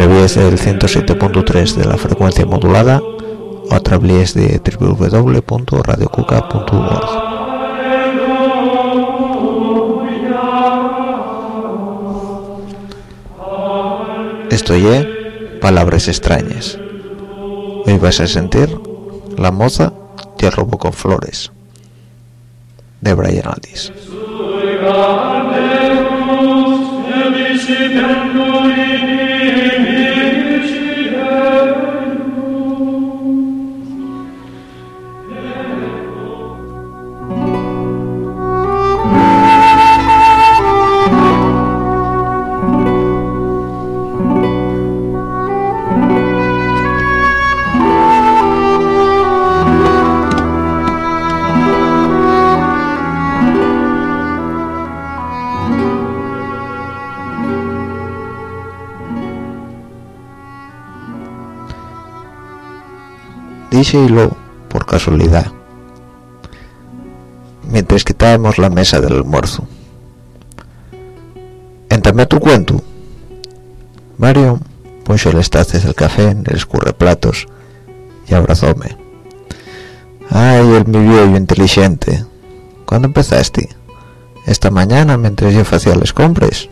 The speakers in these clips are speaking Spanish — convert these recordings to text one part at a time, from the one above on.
A través del 107.3 de la frecuencia modulada o a través de www.radiocuca.org. Esto es Palabras extrañas. Hoy vas a sentir La moza y el robo con flores de Brian Aldiss. Lo por casualidad mientras quitábamos la mesa del almuerzo. Entrame tu cuento Mario puso el estaces del café en el escurreplatos y abrazóme. Ay el mi viejo inteligente ¿cuándo empezaste? esta mañana mientras yo hacía las compras.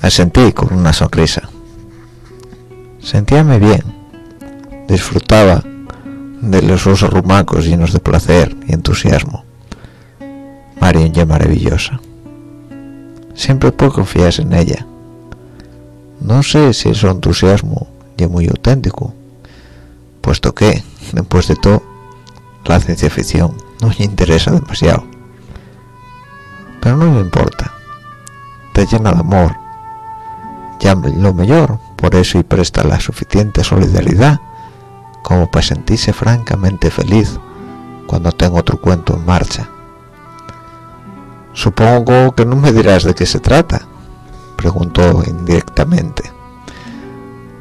Asentí con una sonrisa. Sentíame bien. Disfrutaba de los ojos rumacos llenos de placer y entusiasmo. Marion ya maravillosa. Siempre puedo confiar en ella. No sé si ese entusiasmo ya muy auténtico, puesto que, después de todo, la ciencia ficción no me interesa demasiado. Pero no me importa. Te llena de amor. Ya lo mejor, por eso y presta la suficiente solidaridad como para sentirse francamente feliz cuando tengo otro cuento en marcha. Supongo que no me dirás de qué se trata, preguntó indirectamente.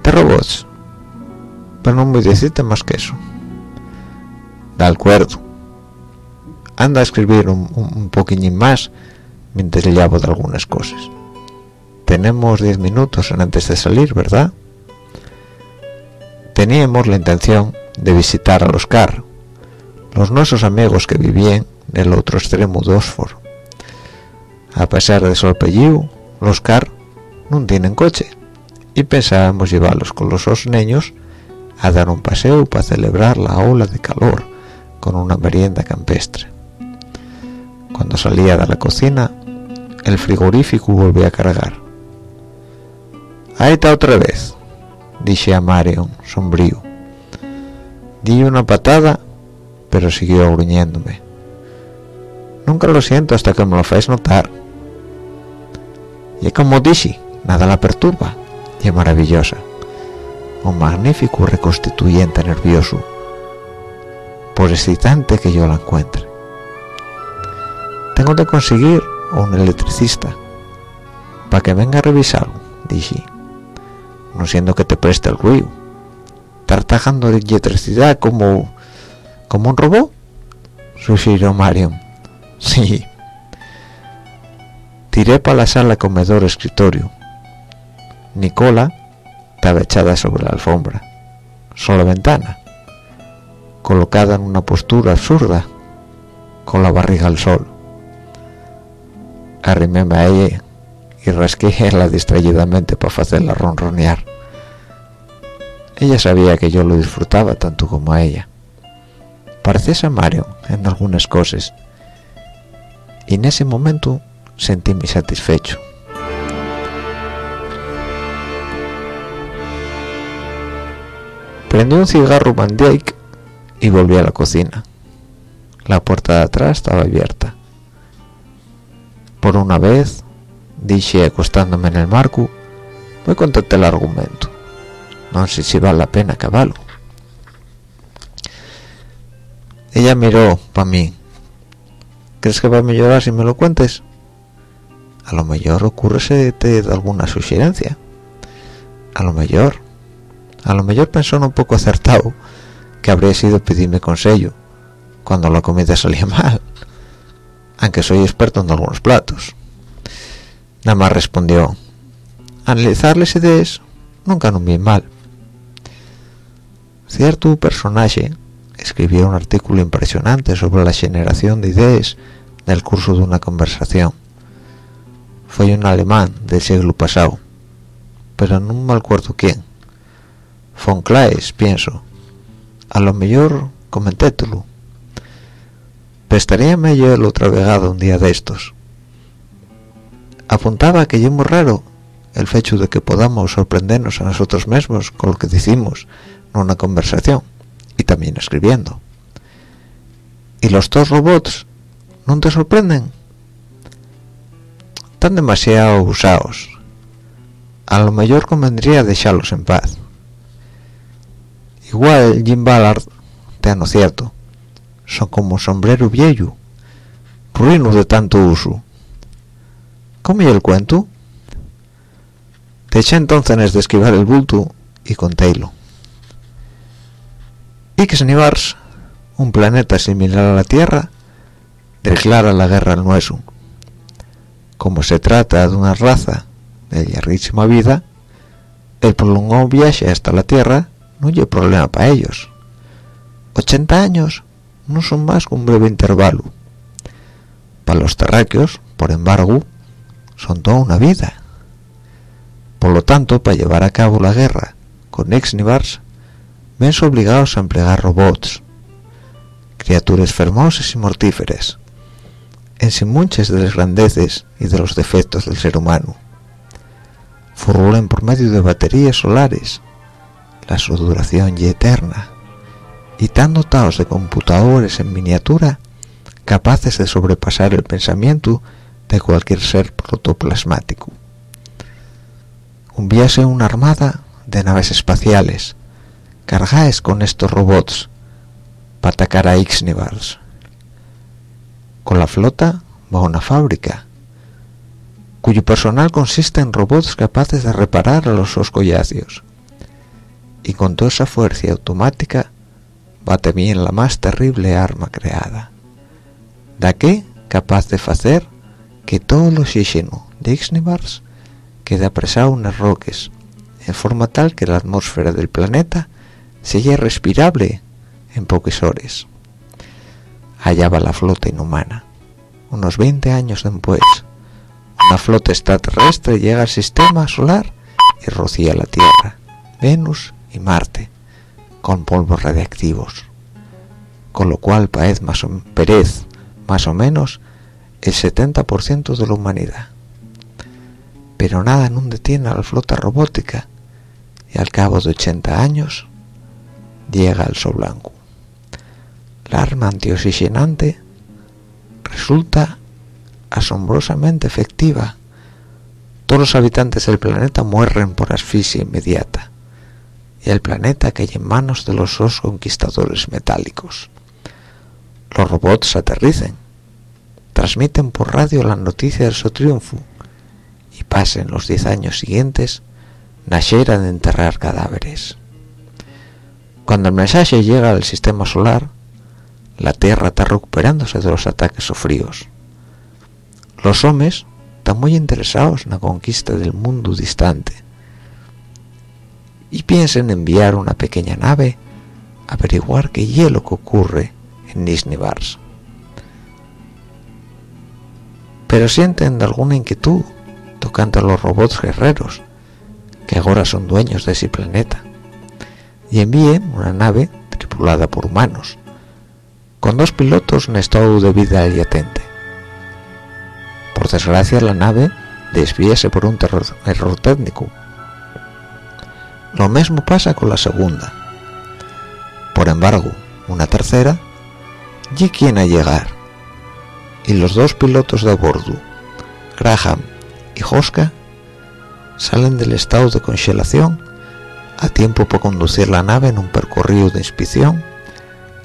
De robots, pero no me decirte más que eso. De acuerdo. Anda a escribir un, un, poquillín más mientras llamo de algunas cosas. Tenemos diez minutos antes de salir, ¿verdad? Teníamos la intención de visitar a los Carr, los nuestros amigos que vivían en el otro extremo de Oxford. A pesar de su apellido, los Carr no tienen coche y pensábamos llevarlos con los dos niños a dar un paseo para celebrar la ola de calor con una merienda campestre. Cuando salía de la cocina, el frigorífico volvía a cargar. Ahí está otra vez, dije a Marion, sombrío. Di una patada, pero siguió gruñéndome. Nunca lo siento hasta que me lo hacéis notar. Y como dije, nada la perturba, y es maravillosa. Un magnífico reconstituyente nervioso, por excitante que yo la encuentre. Tengo que conseguir un electricista para que venga a revisarlo, dije no siendo que te preste el ruido. Tartajando de electricidad como como un robot. Sugirió Marion. Sí. Tiré para la sala comedor escritorio. Nicola estaba echada sobre la alfombra. Sobre la ventana. Colocada en una postura absurda. Con la barriga al sol. Arriméme a ella y rasquéla distraídamente para hacerla ronronear. Ella sabía que yo lo disfrutaba tanto como a ella. Parecía a Mario en algunas cosas y en ese momento sentí-me satisfecho. Prendí un cigarro Van y volví a la cocina. La puerta de atrás estaba abierta. Por una vez dije acostándome en el marco voy a contarte el argumento no sé si vale la pena caballo ella miró para mí. ¿crees que va a mejorar si me lo cuentes? a lo mejor ocurre alguna sugerencia. A lo mejor. A lo mejor pensó un poco acertado que habría sido pedirme consejo cuando la comida salía mal aunque soy experto en algunos platos nada más respondió analizar las ideas nunca no bien mal cierto personaje escribió un artículo impresionante sobre la generación de ideas del curso de una conversación. Fue un alemán del siglo pasado pero no me acuerdo quién. Von Claes pienso. A lo mejor comentételo. Estaría mejor otra vegada un día de estos apuntaba que es muy raro el hecho de que podamos sorprendernos a nosotros mismos con lo que decimos en una conversación y también escribiendo. Y los dos robots no te sorprenden están demasiado usados a lo mejor convendría dejarlos en paz. Igual Jim Ballard te no cierto son como sombrero viejo ruino de tanto uso ¿cómo y el cuento? te eché entonces de esquivar el bulto y contéilo. Ixnivars un planeta similar a la Tierra declara la guerra al nuestro como se trata de una raza de larguísima vida el prolongado viaje hasta la Tierra no hay problema para ellos. 80 años no son más que un breve intervalo. Para los terráqueos por embargo son toda una vida. Por lo tanto para llevar a cabo la guerra con Exnivars ven obligados a emplear robots criaturas fermosas y mortíferas en muchas de las grandeces y de los defectos del ser humano. Furrulen por medio de baterías solares la su duración y eterna y tan dotados de computadores en miniatura capaces de sobrepasar el pensamiento de cualquier ser protoplasmático. Enviase una armada de naves espaciales cargadas con estos robots para atacar a Ixnivars. Con la flota va una fábrica cuyo personal consiste en robots capaces de reparar a los oscollacios y con toda esa fuerza automática va también la más terrible arma creada. ¿Da qué? Capaz de hacer que todo el oxígeno de Ixnivars quede apresado en las roques, en forma tal que la atmósfera del planeta sea respirable en pocas horas. Allá va la flota inhumana. Unos 20 años después, una flota extraterrestre llega al sistema solar y rocía la Tierra, Venus y Marte con polvos radiactivos, con lo cual parece más o, perez más o menos el 70% de la humanidad. Pero nada no detiene a la flota robótica y al cabo de 80 años llega el sol blanco. La arma antioxigenante resulta asombrosamente efectiva. Todos los habitantes del planeta mueren por asfixia inmediata y el planeta cae en manos de los dos conquistadores metálicos. Los robots aterricen, transmiten por radio la noticia de su triunfo y pasen los diez años siguientes nacieran de enterrar cadáveres. Cuando el mensaje llega al sistema solar, la Tierra está recuperándose de los ataques sufridos. Los hombres están muy interesados en la conquista del mundo distante y piensen enviar una pequeña nave a averiguar qué hielo que ocurre en Nisnivars. Pero sienten alguna inquietud tocando a los robots guerreros que ahora son dueños de ese planeta y envíen una nave tripulada por humanos con dos pilotos en estado de vida latente. Por desgracia la nave desvíase por un error técnico lo mismo pasa con la segunda. Por embargo, una tercera, y quien a llegar. Y los dos pilotos de bordo, Graham y Hoska, salen del estado de congelación a tiempo para conducir la nave en un percorrido de inspección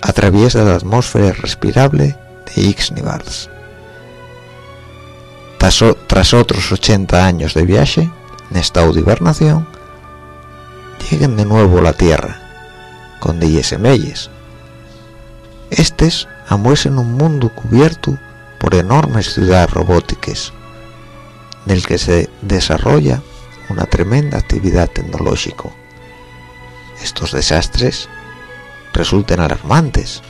a través de la atmósfera respirable de Ixnivars. Tras, tras otros 80 años de viaje, en estado de hibernación, lleguen de nuevo a la tierra con diez semelles Estes amuesen un mundo cubierto por enormes ciudades robóticas, en el que se desarrolla una tremenda actividad tecnológica. Estos desastres resulten alarmantes.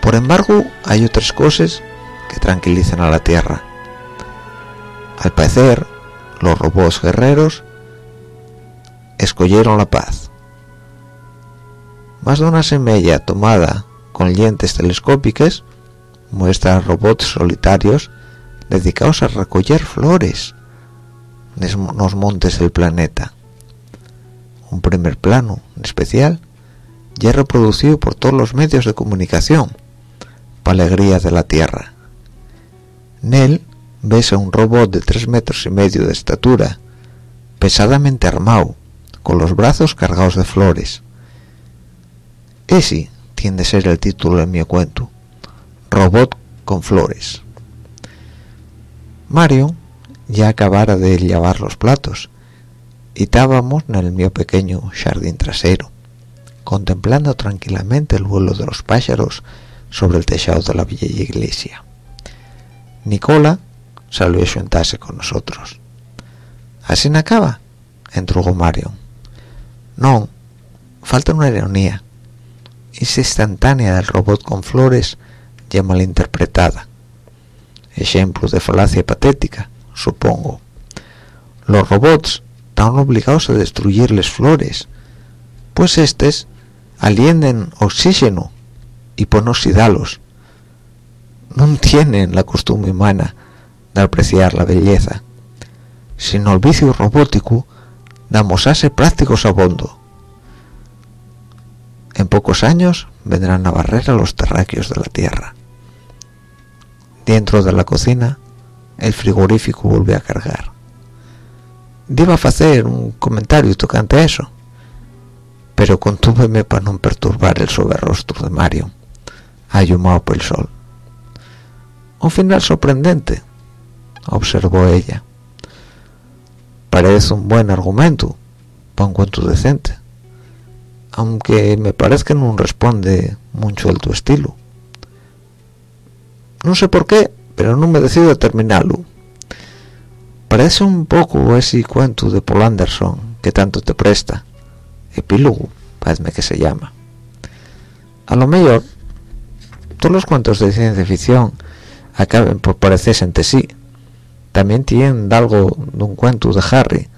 Por embargo, hay otras cosas que tranquilizan a la Tierra. Al parecer, los robots guerreros escogieron la paz. Más de una semilla tomada con lentes telescópicas muestra robots solitarios dedicados a recoger flores en los montes del planeta. Un primer plano especial ya reproducido por todos los medios de comunicación, para alegría de la Tierra. En él ves a un robot de tres metros y medio de estatura, pesadamente armado, con los brazos cargados de flores. Ese tiende a ser el título de mi cuento, Robot con flores. Mario ya acabara de llevar los platos y estábamos en el mío pequeño jardín trasero, contemplando tranquilamente el vuelo de los pájaros sobre el tejado de la vieja iglesia. Nicola salió a sentarse con nosotros. ¿Así no acaba? entrugó Mario. No, falta una ironía. Esa instantánea del robot con flores ya malinterpretada. Ejemplo de falacia patética, supongo. Los robots están obligados a destruir las flores, pues estos alienden oxígeno y por oxidarlos. No tienen la costumbre humana de apreciar la belleza, sino el vicio robótico damos ase prácticos a bondo. En pocos años vendrán a barrer a los terráqueos de la tierra. Dentro de la cocina, el frigorífico volvió a cargar. Iba a hacer un comentario tocante a eso, pero contúveme para no perturbar el rostro de Mario, ayumado por el sol. Un final sorprendente, observó ella. Parece un buen argumento para un cuento decente, aunque me parece que no responde mucho al tu estilo. No sé por qué, pero no me decido a terminarlo. Parece un poco ese cuento de Paul Anderson que tanto te presta. Epílogo, parece que se llama. A lo mejor, todos los cuentos de ciencia ficción acaben por parecerse entre sí. También tienen algo de un cuento de Harry,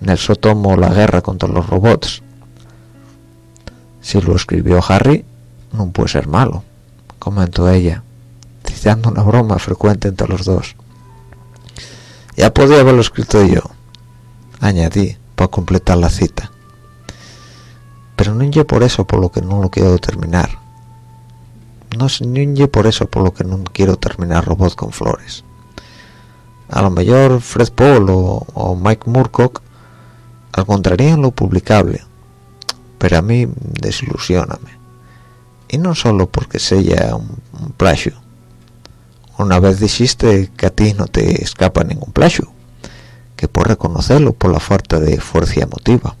en el La guerra contra los robots. Si lo escribió Harry, no puede ser malo, comentó ella citando una broma frecuente entre los dos. Ya podía haberlo escrito yo, añadí, para completar la cita. Pero no es por eso por lo que no lo quiero terminar. No es por eso por lo que no quiero terminar Robot con Flores. A lo mejor Fred Paul o, Mike Moorcock encontrarían lo publicable, pero a mí desilusioname. Y no solo porque sea un, un una vez dijiste que a ti no te escapa ningún plagio, que por reconocerlo por la falta de fuerza emotiva.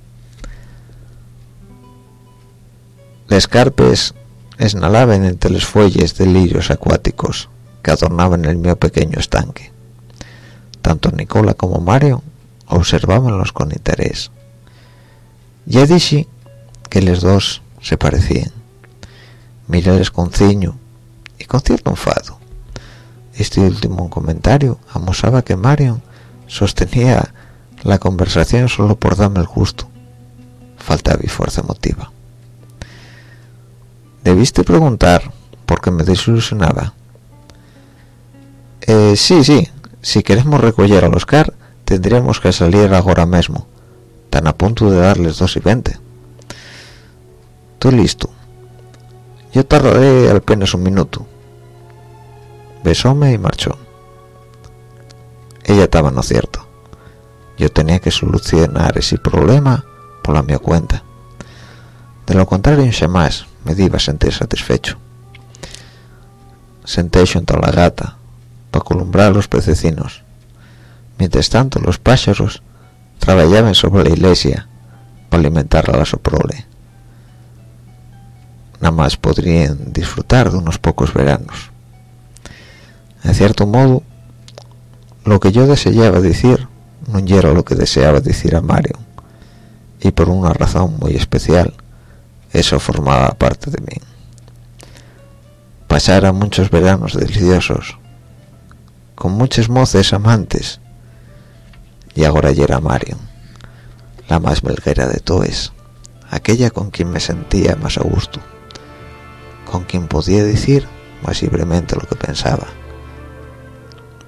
Las carpes esnalaban entre los fuelles de lirios acuáticos que adornaban el mío pequeño estanque. Tanto Nicola como Mario observábanlos con interés. Ya dije que los dos se parecían. Mirales con ciño y con cierto enfado este último comentario amosaba que Marion sostenía la conversación solo por darme el gusto. Faltaba y fuerza emotiva. Debiste preguntar por qué me desilusionaba. Eh, sí, sí, si queremos recoger al Oscar, tendríamos que salir ahora mismo. Tan a punto de darles dos y veinte. Estoy listo. Yo tardaré apenas un minuto besóme y marchó. Ella estaba no cierto. Yo tenía que solucionar ese problema por la mi cuenta. De lo contrario, jamás me iba a sentir satisfecho. Senté junto a la gata para columbrar los pececinos. Mientras tanto, los pájaros trabajaban sobre la iglesia para alimentar a la soprole. nada más podrían disfrutar de unos pocos veranos. En cierto modo, lo que yo deseaba decir no era lo que deseaba decir a Mario, y por una razón muy especial, eso formaba parte de mí. Pasara muchos veranos deliciosos, con muchas moces amantes, y ahora ya era Mario, la más belguera de toes, aquella con quien me sentía más a gusto, con quien podía decir más libremente lo que pensaba.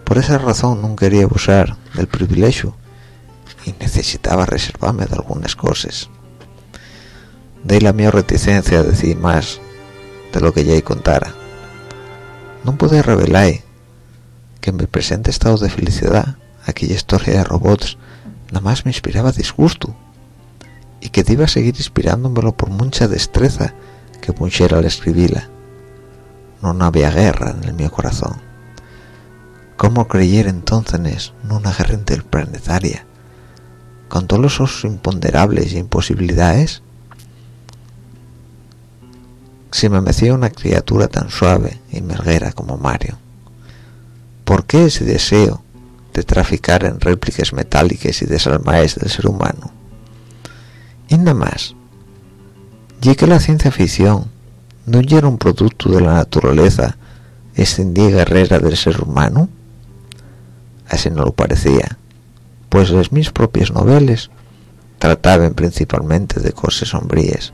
Por esa razón no quería abusar del privilegio y necesitaba reservarme de algunas cosas. De la mi reticencia a decir más de lo que ya contara. No pude revelar que en mi presente estado de felicidad aquella historia de robots nada más me inspiraba disgusto y que iba a seguir inspirándomelo por mucha destreza que pusiera al escribirla. No había guerra en el mi corazón. ¿Cómo creyera entonces en una guerra interplanetaria con todos esos imponderables e imposibilidades? Si me mecía una criatura tan suave y merguera como Mario, ¿por qué ese deseo de traficar en réplicas metálicas y desalmaes del ser humano? Y nada más, ya que la ciencia ficción no era un producto de la naturaleza extendida guerrera del ser humano, así no lo parecía pues mis propias novelas trataban principalmente de cosas sombrías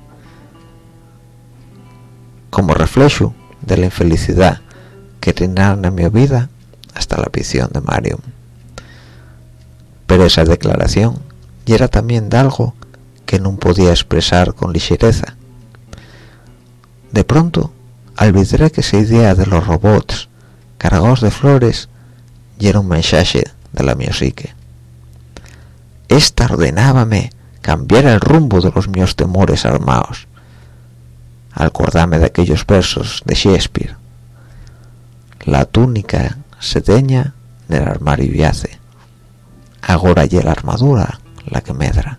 como reflejo de la infelicidad que reinaron en mi vida hasta la visión de Mario. Pero esa declaración y era también de algo que no podía expresar con ligereza. De pronto, olvidé que esa idea de los robots cargados de flores y un mensaje de la musique esta ordenábame cambiar el rumbo de los míos temores armados. Acordarme de aquellos versos de Shakespeare. La túnica se deña del armario yace. Ahora y la armadura la que medra.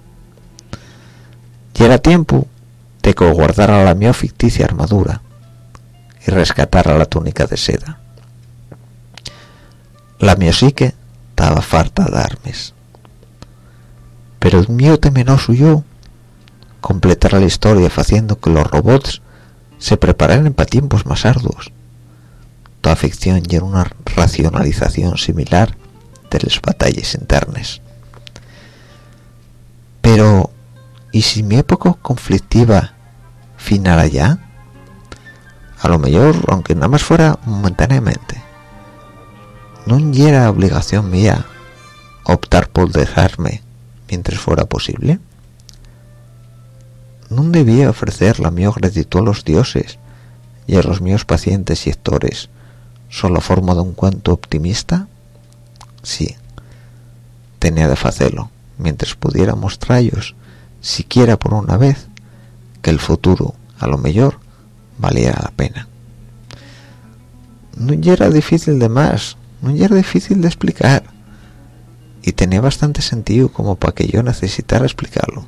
Y era tiempo de que guardara la mía ficticia armadura y rescatara la túnica de seda. La mía psique estaba farta de armes pero el mío temeroso yo completará la historia haciendo que los robots se prepararan para tiempos más arduos. Toda ficción y una racionalización similar de las batallas internas. Pero, ¿y si mi época conflictiva finara ya? A lo mejor, aunque nada más fuera momentáneamente. No era obligación mía optar por dejarme mientras fuera posible? ¿No debía ofrecer la mi gratitud a los dioses y a los míos pacientes y actores solo forma de un cuento optimista? Sí, tenía de hacerlo, mientras pudiera mostrarlos, siquiera por una vez, que el futuro, a lo mejor, valiera la pena. No era difícil de más, no era difícil de explicar y tenía bastante sentido como para que yo necesitara explicarlo.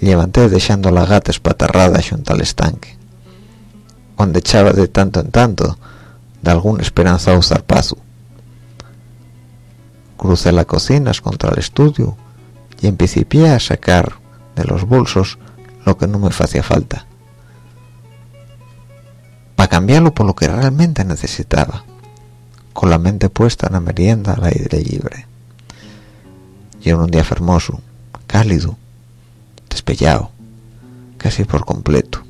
Levanté dejando la gata espatarrada junto al estanque, donde echaba de tanto en tanto de algún esperanzado zarpazo. Crucé la cocina contra el estudio y empecé a sacar de los bolsos lo que no me hacía falta, para cambiarlo por lo que realmente necesitaba, con la mente puesta en la merienda al aire libre y era un día hermoso, cálido, despellado, casi por completo.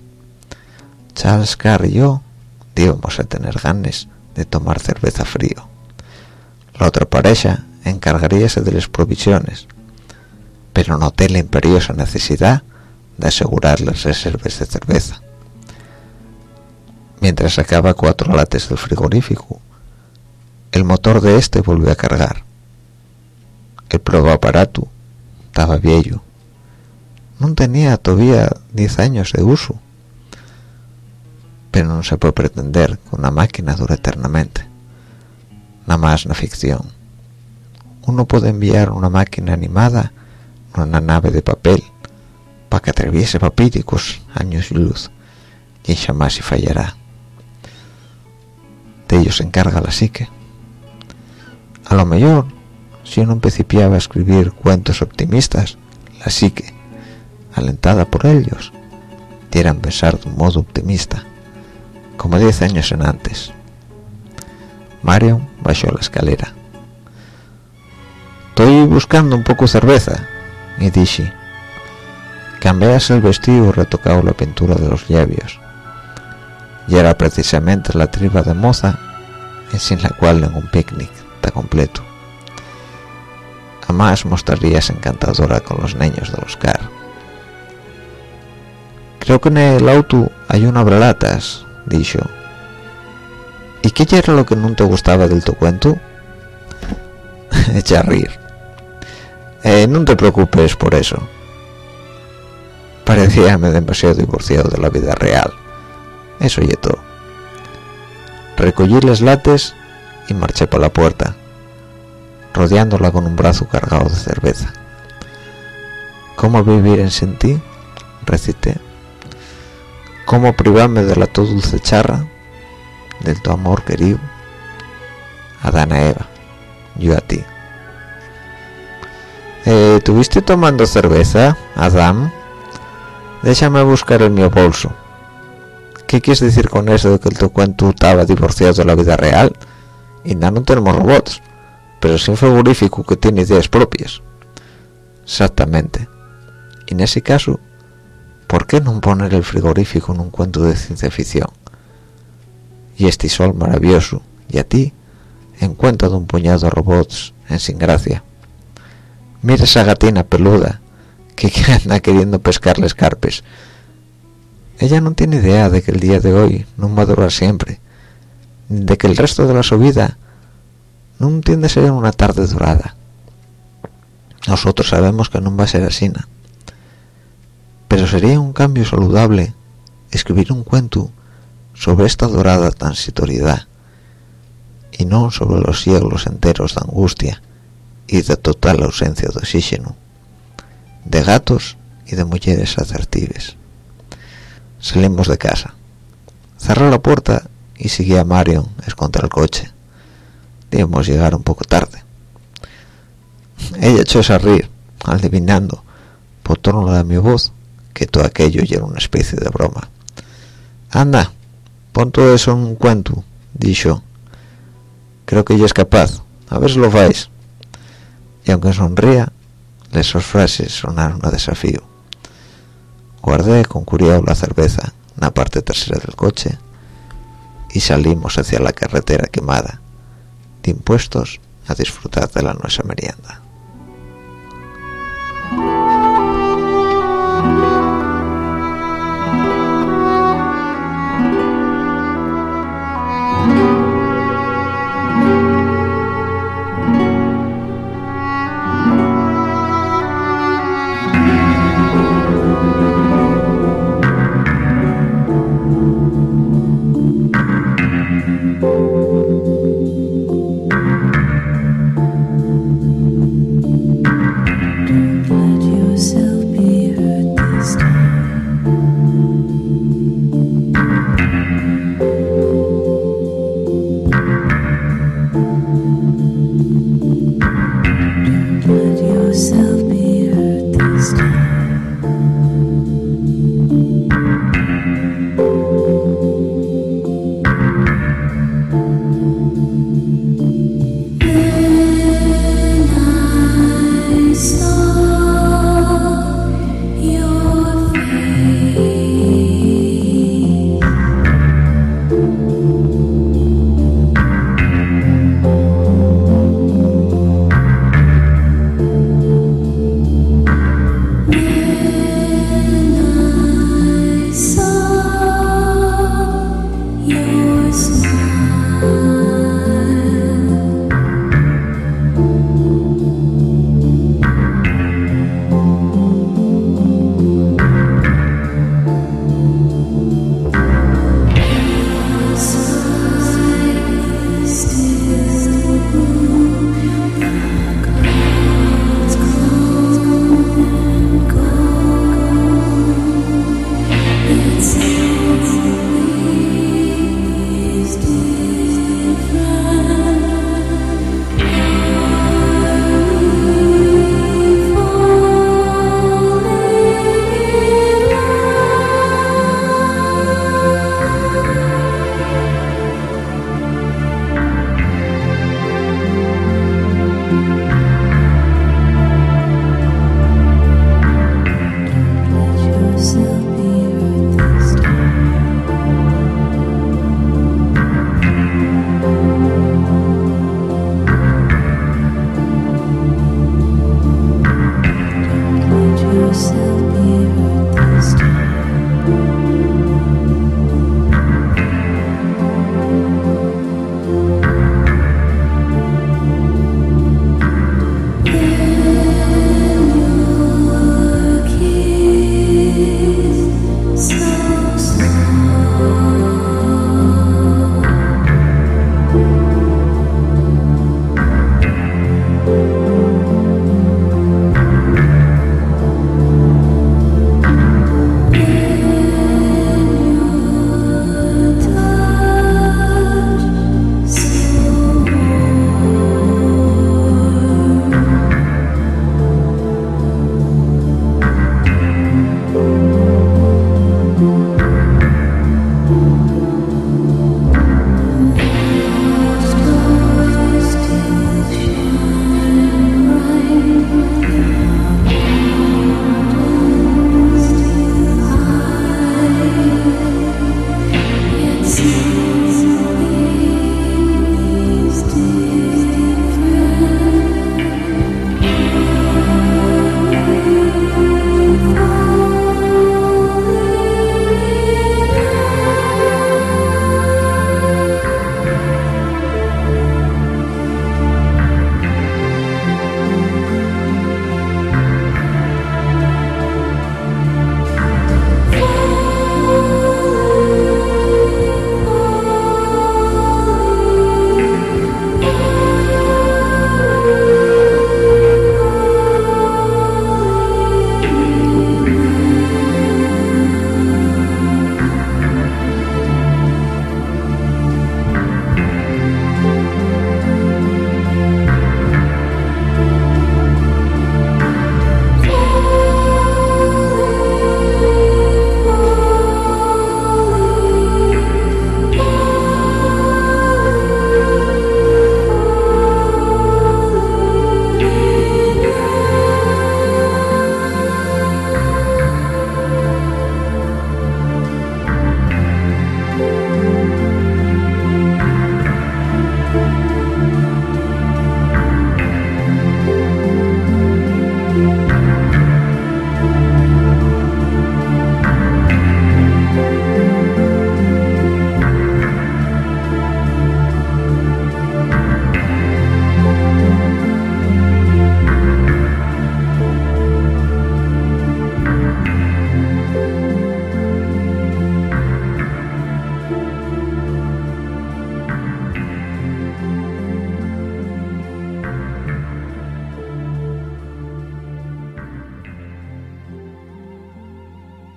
Charles Carr y yo íbamos a tener ganas de tomar cerveza frío. La otra pareja encargaríase de las provisiones, pero noté la imperiosa necesidad de asegurar las reservas de cerveza. Mientras sacaba cuatro lates del frigorífico, el motor de este volvió a cargar. El aparato estaba viejo. No tenía todavía 10 años de uso. Pero no se puede pretender que una máquina dure eternamente. Nada más una ficción. Uno puede enviar una máquina animada a una nave de papel para que atraviese papíricos años y luz y jamás se fallará. De ellos se encarga la psique. A lo mejor, si uno principiaba a escribir cuentos optimistas, la psique, alentada por ellos, dieran pensar de un modo optimista, como diez años en antes. Mario bajó la escalera. Estoy buscando un poco cerveza, y dije. Cambiase el vestido y retocado la pintura de los labios. Y era precisamente la triba de moza, sin la cual ningún picnic completo. Además mostrarías encantadora con los niños de Oscar. Creo que en el auto hay una brelatas, dijo. ¿Y qué era lo que no te gustaba del tu cuento? Echa a rir. Eh, no te preocupes por eso. Parecíame demasiado divorciado de la vida real. Eso y todo. Recogí las lates y marché por la puerta, rodeándola con un brazo cargado de cerveza. ¿Cómo vivir en sin ti? recité. ¿Cómo privarme de la todo dulce charra? Del tu amor querido. Adán a Eva, yo a ti. Eh, ¿Tuviste tomando cerveza, Adam? Déjame buscar el mi bolso. ¿Qué quieres decir con eso de que el tu cuento estaba divorciado de la vida real? Y no, no tenemos robots, pero sin frigorífico que tiene ideas propias. Exactamente. Y en ese caso, ¿por qué no poner el frigorífico en un cuento de ciencia ficción? Y este sol maravilloso, y a ti, en cuenta de un puñado de robots en sin gracia. Mira esa gatina peluda que anda queriendo pescarles carpes. Ella no tiene idea de que el día de hoy no va a durar siempre, de que el resto de la su vida no entiende ser una tarde dorada. Nosotros sabemos que no va a ser así, pero sería un cambio saludable escribir un cuento sobre esta dorada transitoriedad y no sobre los siglos enteros de angustia y de total ausencia de oxígeno, de gatos y de mujeres asertives. Salimos de casa. Cerró la puerta y seguí a Marion contra el coche. Debemos llegar un poco tarde. Ella echó a reír, adivinando, por tono de mi voz, que todo aquello era una especie de broma. Anda, pon todo eso en un cuento, dijo. Creo que ella es capaz. A ver si lo vais y aunque sonría, esas frases sonaron a desafío. Guardé con cuidado la cerveza en la parte trasera del coche y salimos hacia la carretera quemada, de impuestos a disfrutar de la nuestra merienda.